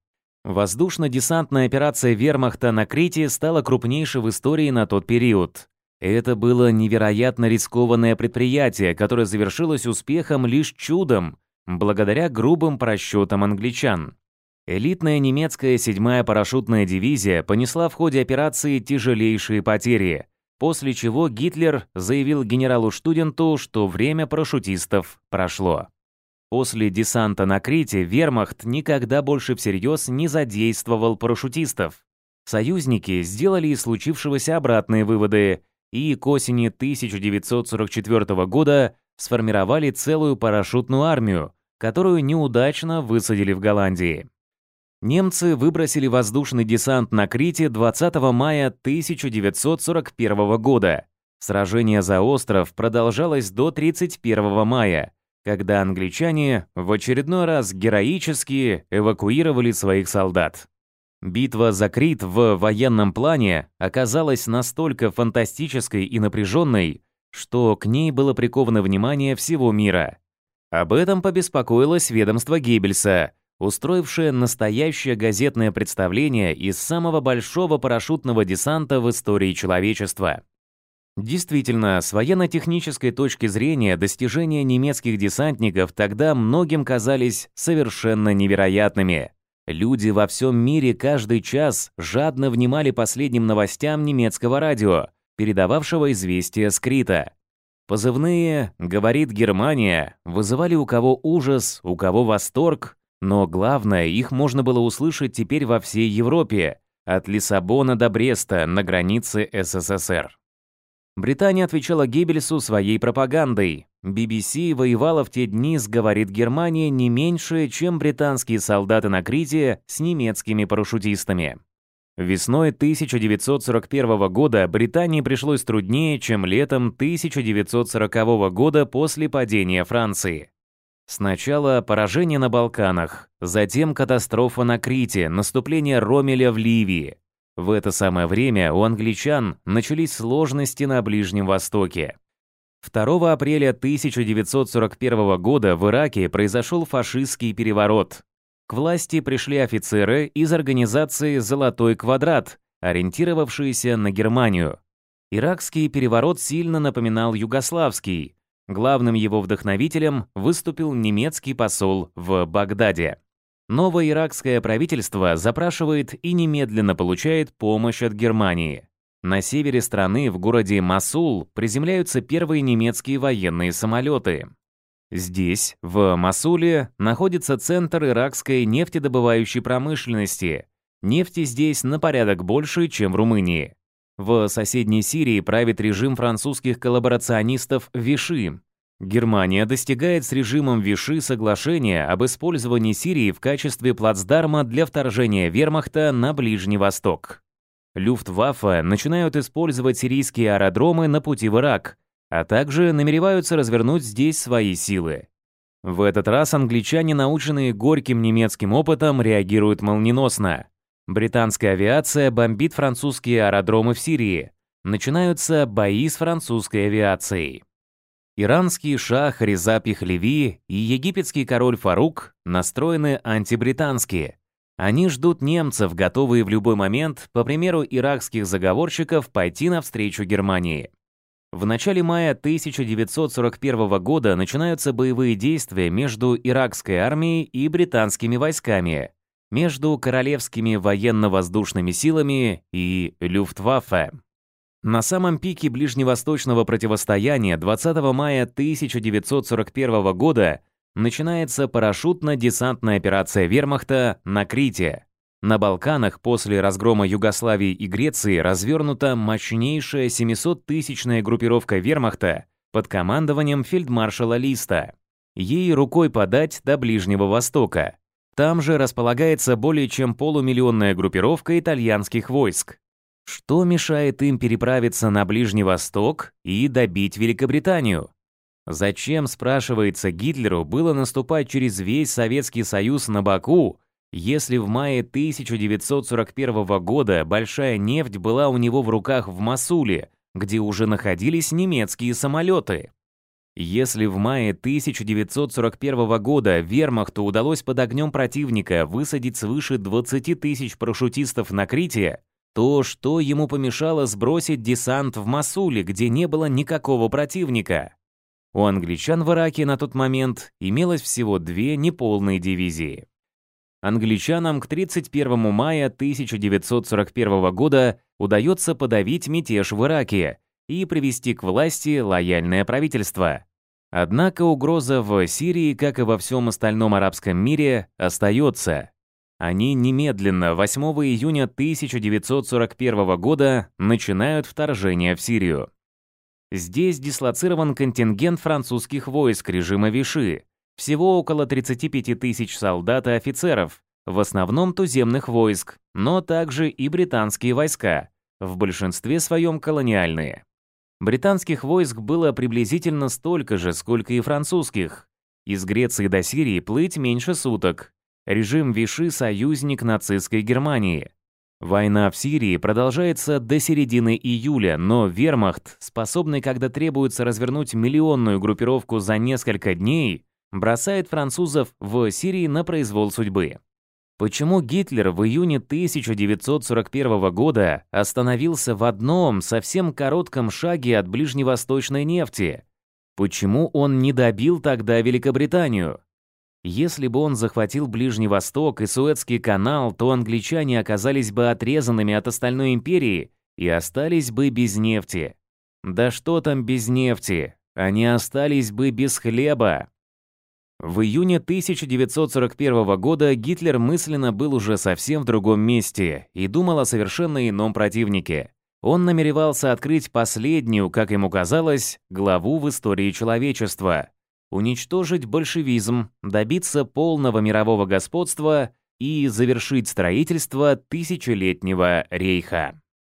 Воздушно-десантная операция вермахта на Крите стала крупнейшей в истории на тот период. Это было невероятно рискованное предприятие, которое завершилось успехом лишь чудом, благодаря грубым просчетам англичан. Элитная немецкая 7-я парашютная дивизия понесла в ходе операции тяжелейшие потери, после чего Гитлер заявил генералу Штуденту, что время парашютистов прошло. После десанта на Крите вермахт никогда больше всерьез не задействовал парашютистов. Союзники сделали из случившегося обратные выводы и к осени 1944 года сформировали целую парашютную армию, которую неудачно высадили в Голландии немцы выбросили воздушный десант на Крите 20 мая 1941 года. Сражение за остров продолжалось до 31 мая, когда англичане в очередной раз героически эвакуировали своих солдат. Битва за Крит в военном плане оказалась настолько фантастической и напряженной, что к ней было приковано внимание всего мира. Об этом побеспокоилось ведомство Геббельса, устроившая настоящее газетное представление из самого большого парашютного десанта в истории человечества. Действительно, с военно-технической точки зрения достижения немецких десантников тогда многим казались совершенно невероятными. Люди во всем мире каждый час жадно внимали последним новостям немецкого радио, передававшего известия скрита. Позывные «Говорит Германия» вызывали у кого ужас, у кого восторг, но главное, их можно было услышать теперь во всей Европе, от Лиссабона до Бреста, на границе СССР. Британия отвечала Геббельсу своей пропагандой. BBC воевала в те дни с «Говорит Германия» не меньше, чем британские солдаты на Крите с немецкими парашютистами. Весной 1941 года Британии пришлось труднее, чем летом 1940 года после падения Франции. Сначала поражение на Балканах, затем катастрофа на Крите, наступление Ромеля в Ливии. В это самое время у англичан начались сложности на Ближнем Востоке. 2 апреля 1941 года в Ираке произошел фашистский переворот. К власти пришли офицеры из организации «Золотой квадрат», ориентировавшиеся на Германию. Иракский переворот сильно напоминал югославский, Главным его вдохновителем выступил немецкий посол в Багдаде. Новое иракское правительство запрашивает и немедленно получает помощь от Германии. На севере страны, в городе Масул, приземляются первые немецкие военные самолеты. Здесь, в Масуле, находится центр иракской нефтедобывающей промышленности. Нефти здесь на порядок больше, чем в Румынии. В соседней Сирии правит режим французских коллаборационистов Виши. Германия достигает с режимом Виши соглашения об использовании Сирии в качестве плацдарма для вторжения вермахта на Ближний Восток. Люфтваффе начинают использовать сирийские аэродромы на пути в Ирак, а также намереваются развернуть здесь свои силы. В этот раз англичане, наученные горьким немецким опытом, реагируют молниеносно. Британская авиация бомбит французские аэродромы в Сирии. Начинаются бои с французской авиацией. Иранский шах Реза Пехлеви и египетский король Фарук настроены антибританские. Они ждут немцев, готовые в любой момент, по примеру иракских заговорщиков, пойти навстречу Германии. В начале мая 1941 года начинаются боевые действия между иракской армией и британскими войсками – между королевскими военно-воздушными силами и Люфтваффе. На самом пике ближневосточного противостояния 20 мая 1941 года начинается парашютно-десантная операция вермахта на Крите. На Балканах после разгрома Югославии и Греции развернута мощнейшая 700-тысячная группировка вермахта под командованием фельдмаршала Листа. Ей рукой подать до Ближнего Востока. Там же располагается более чем полумиллионная группировка итальянских войск. Что мешает им переправиться на Ближний Восток и добить Великобританию? Зачем, спрашивается Гитлеру, было наступать через весь Советский Союз на Баку, если в мае 1941 года большая нефть была у него в руках в Масуле, где уже находились немецкие самолеты? Если в мае 1941 года вермахту удалось под огнем противника высадить свыше 20 тысяч парашютистов на Крите, то что ему помешало сбросить десант в Масуле, где не было никакого противника? У англичан в Ираке на тот момент имелось всего две неполные дивизии. Англичанам к 31 мая 1941 года удается подавить мятеж в Ираке, и привести к власти лояльное правительство. Однако угроза в Сирии, как и во всем остальном арабском мире, остается. Они немедленно, 8 июня 1941 года, начинают вторжение в Сирию. Здесь дислоцирован контингент французских войск режима Виши, всего около 35 тысяч солдат и офицеров, в основном туземных войск, но также и британские войска, в большинстве своем колониальные британских войск было приблизительно столько же, сколько и французских. Из Греции до Сирии плыть меньше суток. Режим Виши – союзник нацистской Германии. Война в Сирии продолжается до середины июля, но вермахт, способный, когда требуется развернуть миллионную группировку за несколько дней, бросает французов в Сирии на произвол судьбы. Почему Гитлер в июне 1941 года остановился в одном совсем коротком шаге от ближневосточной нефти? Почему он не добил тогда Великобританию? Если бы он захватил Ближний Восток и Суэцкий канал, то англичане оказались бы отрезанными от остальной империи и остались бы без нефти. Да что там без нефти? Они остались бы без хлеба, в июне 1941 года Гитлер мысленно был уже совсем в другом месте и думал о совершенно ином противнике. Он намеревался открыть последнюю, как ему казалось, главу в истории человечества, уничтожить большевизм, добиться полного мирового господства и завершить строительство тысячелетнего рейха.